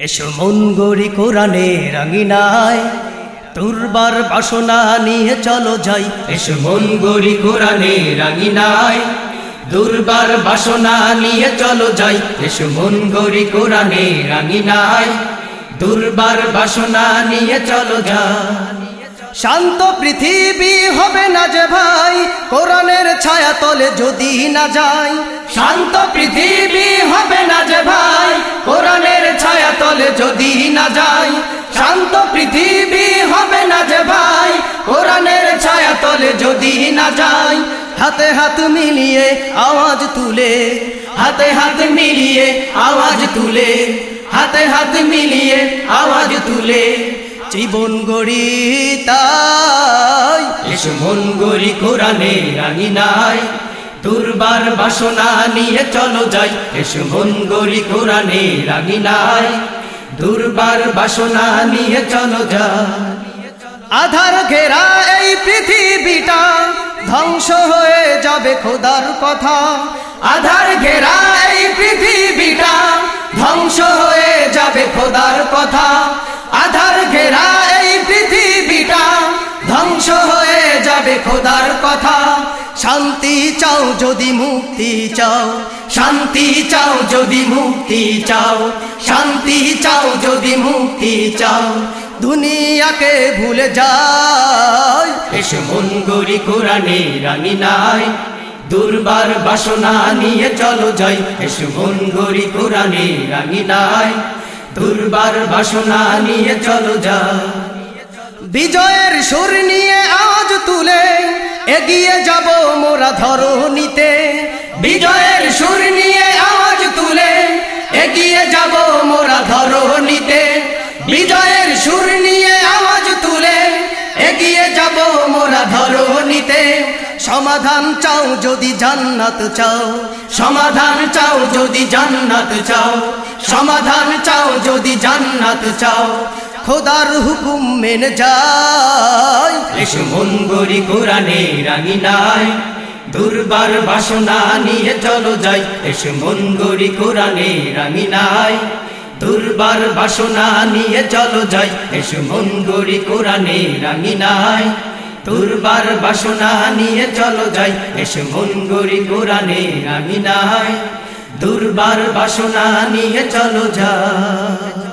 এসো মন গড়ি কোরআনে রাঙিনায়। তুরবার বাসনা নিয়ে চলো যাই। এসো মন গড়ি কোরআনে রাঙিনায়। দুর্বার বাসনা নিয়ে চলো যাই। এসো মন গড়ি কোরআনে রাঙিনায়। দুর্বার বাসনা নিয়ে চলো যাই। শান্ত পৃথিবী হবে না যে ভাই। কোরআনের ছায়া তলে যদি না যাই। শান্ত পৃথিবী না যায় শান্ত পৃথিবী হবে না যে ভাই। কোরআনের ছায়া তলে যদি না যায় হাতে হাত মিলিয়ে আওয়াজ তুলে। হাতে হাত মিলিয়ে আওয়াজ তুলে। হাতে হাত মিলিয়ে আওয়াজ তুলে। জীবন গড়ি তাই। মন গড়ি কোরআনে রাঙি নাই। দুর্বার বাসনা নিয়ে চলো যাই। এসো মন গড়ি কোরআনে রাঙি নাই। দুর্বার বাসনা নিয়ে চলো যা। আধার ঘেরা এই পৃথিবীটা ধ্বংস হয়ে যাবে খোদার কথা। আধার ঘেরা এই পৃথিবীটা ধ্বংস হয়ে যাবে খোদার কথা। আধার ঘেরা এই পৃথিবীটা ধ্বংস হয়ে যাবে খোদার কথা। শান্তি চাও যদি মুক্তি চাও, শান্তি চাও যদি মুক্তি চাও, শান্তি চাও যদি মুক্তি চাও দুনিয়াকে ভুলে যায় এসে মন গড়ি কোরআনে রানী নাই দুর্বার বাসনা নিয়ে চলো যাই। এসে মন গড়ি কোরআনে রানী নাই দুর্বার বাসনা নিয়ে চলো যাই। বিজয়ের সুর নিয়ে আওয়াজ তুলে এগিয়ে যাব মোরা ধরণীতে। বিজয়ের সুর এগিয়ে যাব মোরা ধরণীতে। বিজয়ের সুর নিয়ে আওয়াজ তুলে। এগিয়ে যাব মোরা ধরণীতে। সমাধান চাও যদি জান্নাত চাও। সমাধান চাও যদি জান্নাত চাও। সমাধান চাও যদি জান্নাত চাও। খোদার হুকুম মেনে যায় এসো মন গড়ি কোরআনে রাঙি নাই দুর্বার বাসনা নিয়ে চলো যাই, এসো মন গড়ি কোরআনে রাঙি নাই দুর্বার বাসনা নিয়ে চলো যাই, এসো মন গড়ি কোরআনে রাঙি নাই দুর্বার বাসনা নিয়ে চলো যাই, এসো মন গড়ি কোরআনে রাঙি নাই দুর্বার বাসনা নিয়ে চলো যাই।